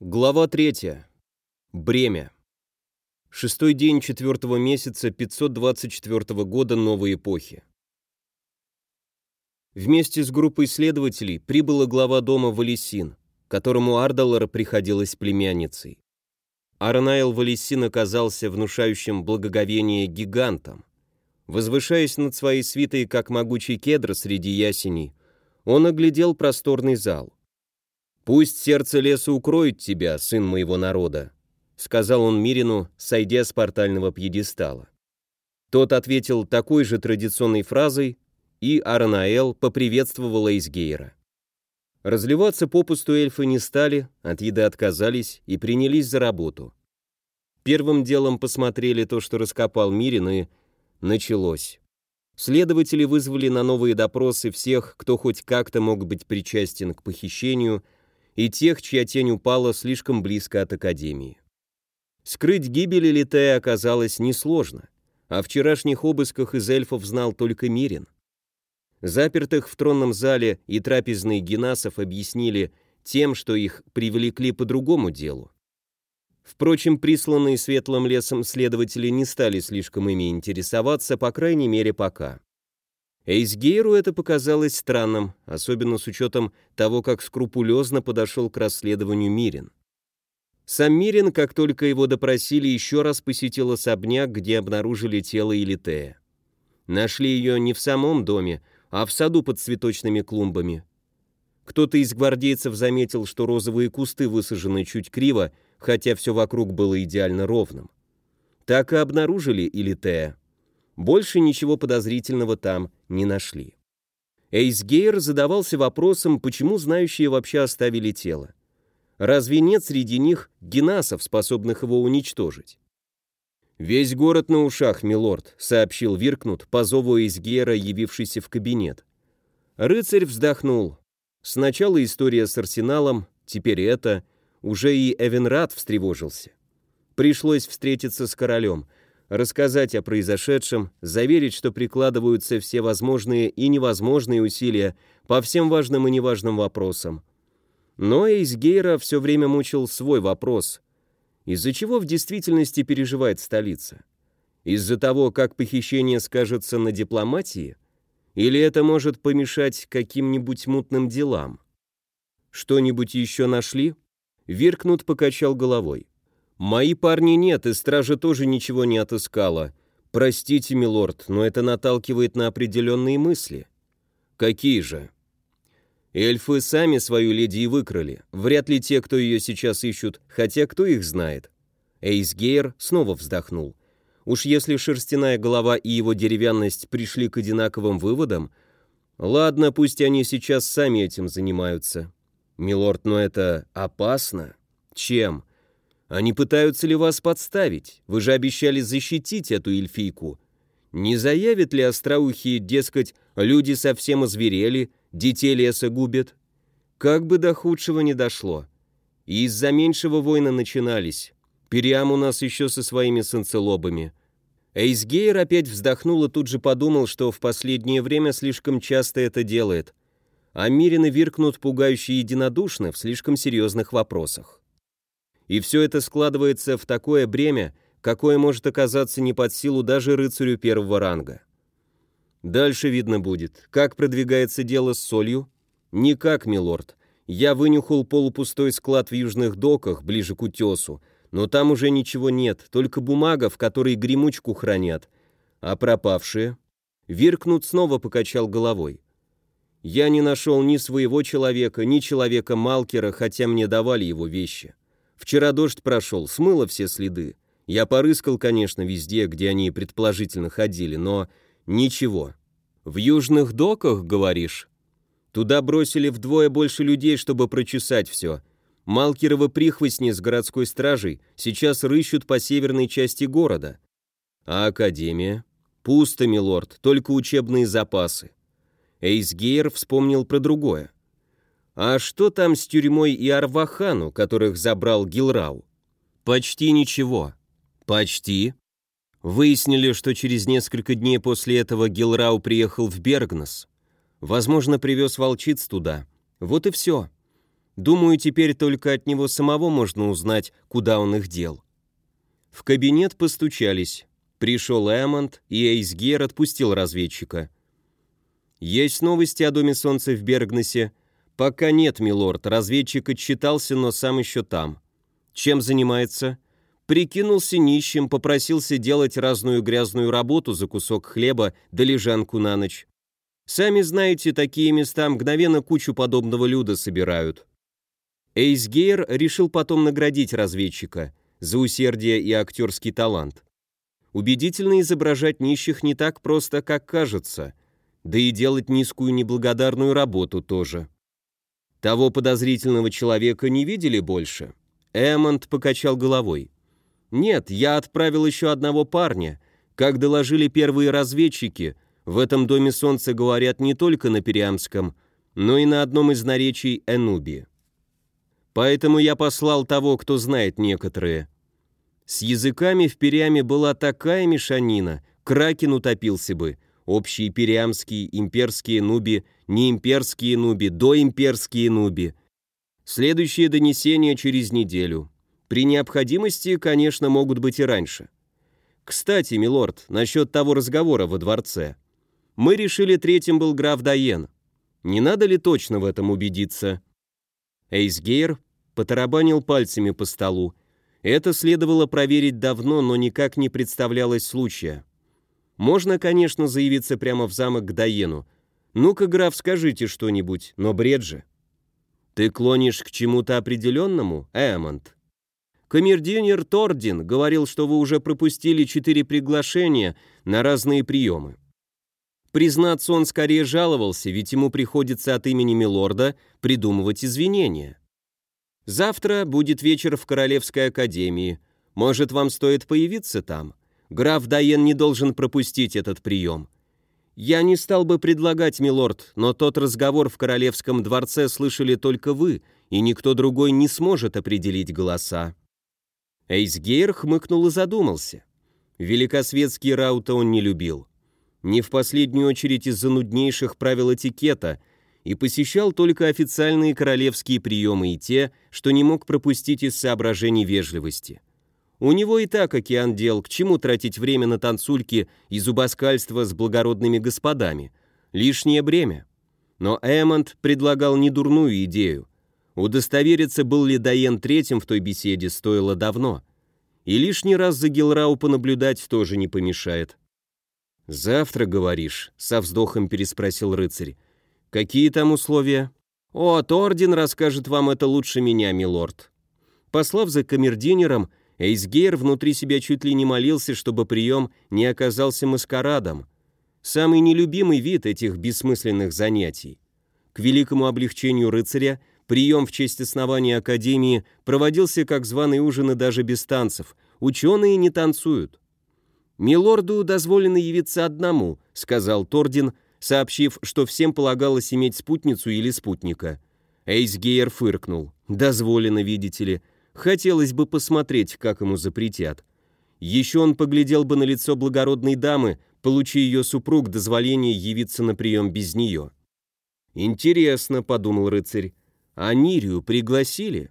Глава 3. Бремя. Шестой день четвертого месяца 524 года новой эпохи. Вместе с группой следователей прибыла глава дома Валесин, которому Ардалар приходилась племянницей. Арнаэл Валесин оказался внушающим благоговение гигантом. Возвышаясь над своей свитой, как могучий кедр среди ясеней, он оглядел просторный зал. «Пусть сердце леса укроет тебя, сын моего народа», сказал он Мирину, сойдя с портального пьедестала. Тот ответил такой же традиционной фразой, и Арнаэл поприветствовала Изгейра. Разливаться попусту эльфы не стали, от еды отказались и принялись за работу. Первым делом посмотрели то, что раскопал Мирин, и началось. Следователи вызвали на новые допросы всех, кто хоть как-то мог быть причастен к похищению – и тех, чья тень упала слишком близко от Академии. Скрыть гибель Литея оказалось несложно. О вчерашних обысках из эльфов знал только Мирин. Запертых в тронном зале и трапезный Генасов объяснили тем, что их привлекли по другому делу. Впрочем, присланные светлым лесом следователи не стали слишком ими интересоваться, по крайней мере, пока. Эйсгейру это показалось странным, особенно с учетом того, как скрупулезно подошел к расследованию Мирин. Сам Мирин, как только его допросили, еще раз посетил особняк, где обнаружили тело Элитея. Нашли ее не в самом доме, а в саду под цветочными клумбами. Кто-то из гвардейцев заметил, что розовые кусты высажены чуть криво, хотя все вокруг было идеально ровным. Так и обнаружили Элитея. Больше ничего подозрительного там не нашли. Эйсгейр задавался вопросом, почему знающие вообще оставили тело. Разве нет среди них генасов, способных его уничтожить? «Весь город на ушах, милорд», — сообщил Виркнут по зову Эйсгейра, явившийся в кабинет. Рыцарь вздохнул. Сначала история с арсеналом, теперь это. Уже и Эвенрат встревожился. Пришлось встретиться с королем рассказать о произошедшем, заверить, что прикладываются все возможные и невозможные усилия по всем важным и неважным вопросам. Но Эйсгейра все время мучил свой вопрос. Из-за чего в действительности переживает столица? Из-за того, как похищение скажется на дипломатии? Или это может помешать каким-нибудь мутным делам? Что-нибудь еще нашли? Виркнут покачал головой. «Мои парни нет, и стража тоже ничего не отыскала. Простите, милорд, но это наталкивает на определенные мысли». «Какие же?» Эльфы сами свою леди и выкрали. Вряд ли те, кто ее сейчас ищут, хотя кто их знает. Эйсгейр снова вздохнул. Уж если шерстяная голова и его деревянность пришли к одинаковым выводам, ладно, пусть они сейчас сами этим занимаются. Милорд, но это опасно. Чем? Они пытаются ли вас подставить? Вы же обещали защитить эту эльфийку. Не заявит ли остроухие, дескать, люди совсем озверели, детей леса губят? Как бы до худшего не дошло. И из-за меньшего войны начинались. Периам у нас еще со своими санцелобами. Эйсгейр опять вздохнул и тут же подумал, что в последнее время слишком часто это делает. А Мирины виркнут пугающе единодушно в слишком серьезных вопросах. И все это складывается в такое бремя, какое может оказаться не под силу даже рыцарю первого ранга. Дальше видно будет, как продвигается дело с солью. Никак, милорд. Я вынюхал полупустой склад в южных доках, ближе к утесу, но там уже ничего нет, только бумага, в которой гремучку хранят. А пропавшие? Виркнут снова покачал головой. Я не нашел ни своего человека, ни человека Малкера, хотя мне давали его вещи. Вчера дождь прошел, смыло все следы. Я порыскал, конечно, везде, где они предположительно ходили, но ничего. В южных доках, говоришь? Туда бросили вдвое больше людей, чтобы прочесать все. Малкеровы прихвостни с городской стражей сейчас рыщут по северной части города. А Академия? Пусто, милорд, только учебные запасы. Эйсгейр вспомнил про другое. А что там с тюрьмой и Арвахану, которых забрал Гилрау? Почти ничего. Почти. Выяснили, что через несколько дней после этого Гилрау приехал в Бергнес. Возможно, привез волчиц туда. Вот и все. Думаю, теперь только от него самого можно узнать, куда он их дел. В кабинет постучались. Пришел Эммонд, и Эйсгер отпустил разведчика. «Есть новости о Доме Солнца в Бергнесе?» «Пока нет, милорд. Разведчик отчитался, но сам еще там». «Чем занимается?» Прикинулся нищим, попросился делать разную грязную работу за кусок хлеба да лежанку на ночь. Сами знаете, такие места мгновенно кучу подобного люда собирают. Эйсгейр решил потом наградить разведчика за усердие и актерский талант. Убедительно изображать нищих не так просто, как кажется, да и делать низкую неблагодарную работу тоже. Того подозрительного человека не видели больше? Эммонд покачал головой. Нет, я отправил еще одного парня. Как доложили первые разведчики, в этом доме солнца говорят не только на Периамском, но и на одном из наречий Энуби. Поэтому я послал того, кто знает некоторые. С языками в Периаме была такая мешанина, кракен утопился бы. Общие периамские, имперские нуби, неимперские нуби, доимперские нуби. Следующее донесение через неделю. При необходимости, конечно, могут быть и раньше. Кстати, милорд, насчет того разговора во дворце. Мы решили, третьим был граф Дайен. Не надо ли точно в этом убедиться? Эйсгейр потарабанил пальцами по столу. Это следовало проверить давно, но никак не представлялось случая. Можно, конечно, заявиться прямо в замок к Дайену. Ну-ка, граф, скажите что-нибудь, но бред же. Ты клонишь к чему-то определенному, Эммонд? Камердинер Тордин говорил, что вы уже пропустили четыре приглашения на разные приемы. Признаться, он скорее жаловался, ведь ему приходится от имени Милорда придумывать извинения. Завтра будет вечер в Королевской академии. Может, вам стоит появиться там? Граф Дайен не должен пропустить этот прием. Я не стал бы предлагать, милорд, но тот разговор в Королевском дворце слышали только вы, и никто другой не сможет определить голоса. Эйсгейр хмыкнул и задумался. Великосветский раута он не любил. Не в последнюю очередь из-за нуднейших правил этикета и посещал только официальные королевские приемы и те, что не мог пропустить из соображений вежливости. У него и так океан дел, к чему тратить время на танцульки и зубоскальство с благородными господами. Лишнее бремя. Но Эммонд предлагал недурную идею. Удостовериться, был ли Дайен третьим в той беседе, стоило давно. И лишний раз за Гилрау понаблюдать тоже не помешает. «Завтра, говоришь?» — со вздохом переспросил рыцарь. «Какие там условия?» «О, Тордин расскажет вам это лучше меня, милорд». Послав за камердинером, Эйсгейр внутри себя чуть ли не молился, чтобы прием не оказался маскарадом. Самый нелюбимый вид этих бессмысленных занятий. К великому облегчению рыцаря Прием в честь основания Академии проводился как званый ужин и даже без танцев. Ученые не танцуют. «Милорду дозволено явиться одному», — сказал Тордин, сообщив, что всем полагалось иметь спутницу или спутника. Эйсгейер фыркнул. «Дозволено, видите ли. Хотелось бы посмотреть, как ему запретят. Еще он поглядел бы на лицо благородной дамы, получи ее супруг дозволение явиться на прием без нее». «Интересно», — подумал рыцарь, а Нирию пригласили?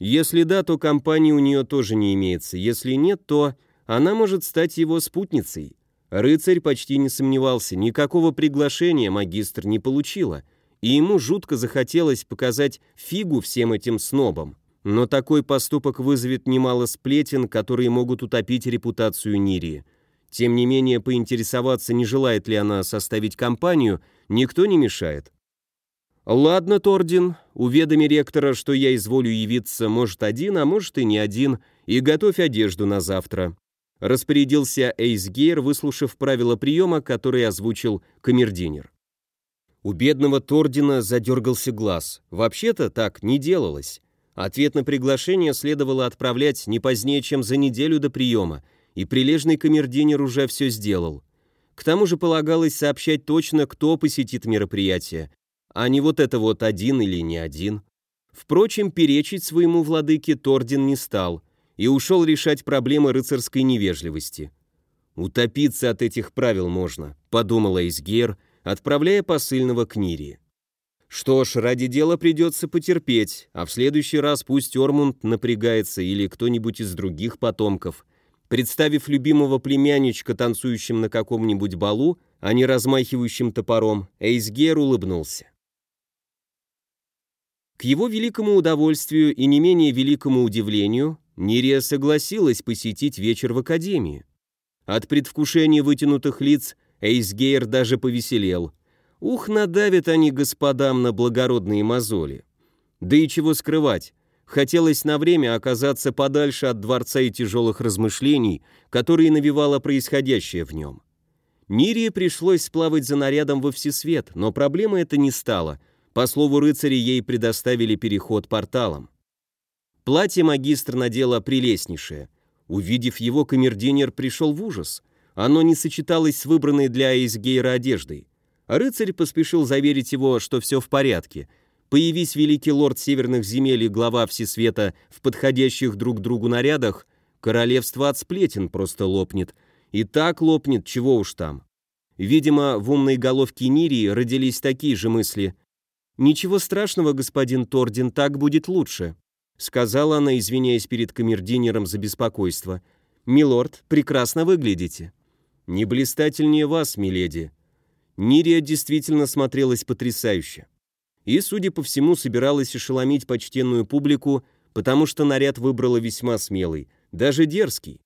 Если да, то компании у нее тоже не имеется. Если нет, то она может стать его спутницей. Рыцарь почти не сомневался, никакого приглашения магистр не получила, и ему жутко захотелось показать фигу всем этим снобам. Но такой поступок вызовет немало сплетен, которые могут утопить репутацию Нирии. Тем не менее, поинтересоваться, не желает ли она составить компанию, никто не мешает. «Ладно, Тордин, уведоми ректора, что я изволю явиться, может, один, а может и не один, и готовь одежду на завтра», распорядился Эйсгейр, выслушав правила приема, которые озвучил камердинер. У бедного Тордина задергался глаз. Вообще-то так не делалось. Ответ на приглашение следовало отправлять не позднее, чем за неделю до приема, и прилежный камердинер уже все сделал. К тому же полагалось сообщать точно, кто посетит мероприятие, а не вот это вот один или не один. Впрочем, перечить своему владыке Тордин не стал и ушел решать проблемы рыцарской невежливости. «Утопиться от этих правил можно», — подумала Изгер, отправляя посыльного к Нире. Что ж, ради дела придется потерпеть, а в следующий раз пусть Ормунд напрягается или кто-нибудь из других потомков. Представив любимого племянничка, танцующим на каком-нибудь балу, а не размахивающим топором, Эйсгер улыбнулся. К его великому удовольствию и не менее великому удивлению, Нирия согласилась посетить вечер в академии. От предвкушения вытянутых лиц Эйсгейр даже повеселел – Ух, надавят они господам на благородные мозоли. Да и чего скрывать, хотелось на время оказаться подальше от дворца и тяжелых размышлений, которые навевало происходящее в нем. Нирии пришлось сплавать за нарядом во всесвет, но проблема это не стала. По слову рыцаря, ей предоставили переход порталом. Платье магистр надела прелестнейшее. Увидев его, камердинер пришел в ужас. Оно не сочеталось с выбранной для Эйсгейра одеждой. Рыцарь поспешил заверить его, что все в порядке. Появись великий лорд северных земель и глава Всесвета в подходящих друг другу нарядах, королевство от сплетен просто лопнет. И так лопнет, чего уж там. Видимо, в умной головке Нирии родились такие же мысли. «Ничего страшного, господин Тордин, так будет лучше», сказала она, извиняясь перед камердинером за беспокойство. «Милорд, прекрасно выглядите». «Не блистательнее вас, миледи», Нирия действительно смотрелась потрясающе. И, судя по всему, собиралась ошеломить почтенную публику, потому что наряд выбрала весьма смелый, даже дерзкий.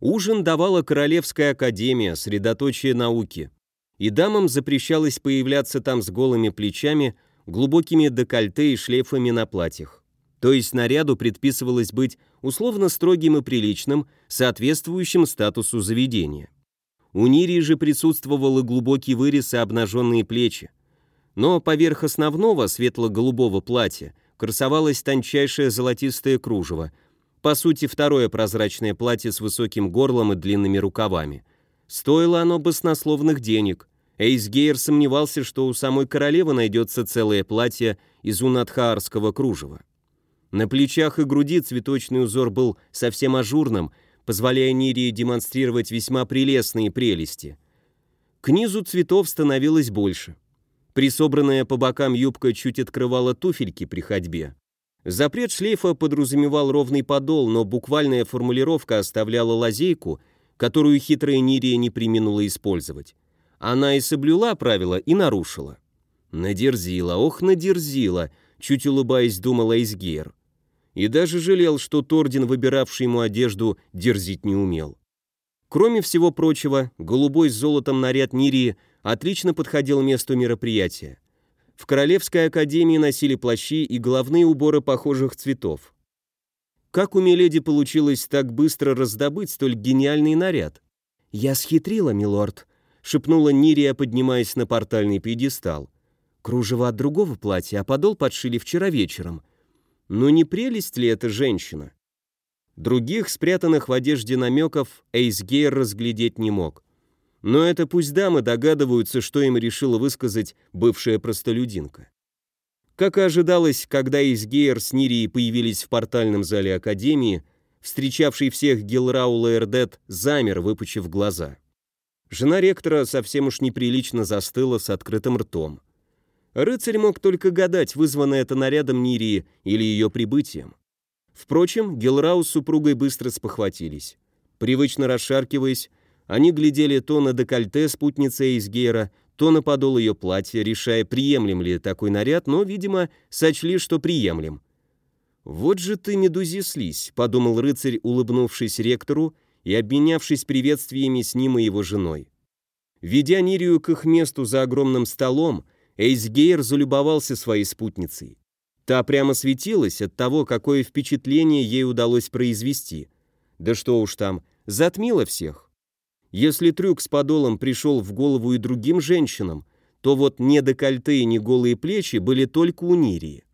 Ужин давала Королевская академия, средоточие науки. И дамам запрещалось появляться там с голыми плечами, глубокими декольте и шлейфами на платьях. То есть наряду предписывалось быть условно строгим и приличным, соответствующим статусу заведения. У Нирии же присутствовал и глубокий вырез и обнаженные плечи. Но поверх основного светло-голубого платья красовалось тончайшее золотистое кружево, по сути второе прозрачное платье с высоким горлом и длинными рукавами. Стоило оно баснословных денег. Эйсгейр сомневался, что у самой королевы найдется целое платье из унадхаарского кружева. На плечах и груди цветочный узор был совсем ажурным, позволяя Нирии демонстрировать весьма прелестные прелести. К низу цветов становилось больше. Присобранная по бокам юбка чуть открывала туфельки при ходьбе. Запрет шлейфа подразумевал ровный подол, но буквальная формулировка оставляла лазейку, которую хитрая Нирия не применула использовать. Она и соблюла правила, и нарушила. Надерзила, ох, надерзила, чуть улыбаясь, думала Изгейр и даже жалел, что Тордин, выбиравший ему одежду, дерзить не умел. Кроме всего прочего, голубой с золотом наряд Нирии отлично подходил месту мероприятия. В Королевской академии носили плащи и головные уборы похожих цветов. Как у Миледи получилось так быстро раздобыть столь гениальный наряд? «Я схитрила, милорд», — шепнула Нирия, поднимаясь на портальный пьедестал. «Кружево от другого платья, а подол подшили вчера вечером. Но не прелесть ли эта женщина? Других, спрятанных в одежде намеков, Эйсгейр разглядеть не мог. Но это пусть дамы догадываются, что им решила высказать бывшая простолюдинка. Как и ожидалось, когда Эйсгейр с Нирией появились в портальном зале Академии, встречавший всех Гилрау Эрдет замер, выпучив глаза. Жена ректора совсем уж неприлично застыла с открытым ртом. Рыцарь мог только гадать, вызвано это нарядом Нирии или ее прибытием. Впрочем, Гелрау с супругой быстро спохватились. Привычно расшаркиваясь, они глядели то на декольте спутницы Эйсгейра, то на подол ее платья, решая, приемлем ли такой наряд, но, видимо, сочли, что приемлем. «Вот же ты, медузи, слизь», — подумал рыцарь, улыбнувшись ректору и обменявшись приветствиями с ним и его женой. Ведя Нирию к их месту за огромным столом, Эйсгейр залюбовался своей спутницей. Та прямо светилась от того, какое впечатление ей удалось произвести. Да что уж там, затмила всех. Если трюк с подолом пришел в голову и другим женщинам, то вот не декольте и не голые плечи были только у Нирии.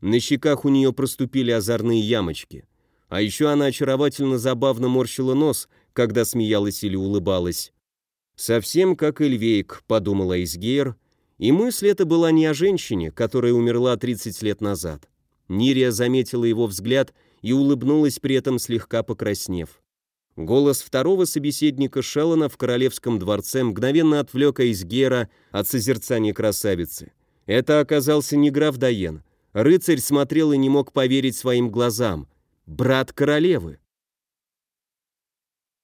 На щеках у нее проступили озорные ямочки. А еще она очаровательно забавно морщила нос, когда смеялась или улыбалась. «Совсем как Эльвейк», — подумала Изгейр, — и мысль эта была не о женщине, которая умерла 30 лет назад. Нирия заметила его взгляд и улыбнулась при этом слегка покраснев. Голос второго собеседника Шеллона в королевском дворце мгновенно отвлек Эйсгера от созерцания красавицы. Это оказался не граф Даен. Рыцарь смотрел и не мог поверить своим глазам. Брат королевы.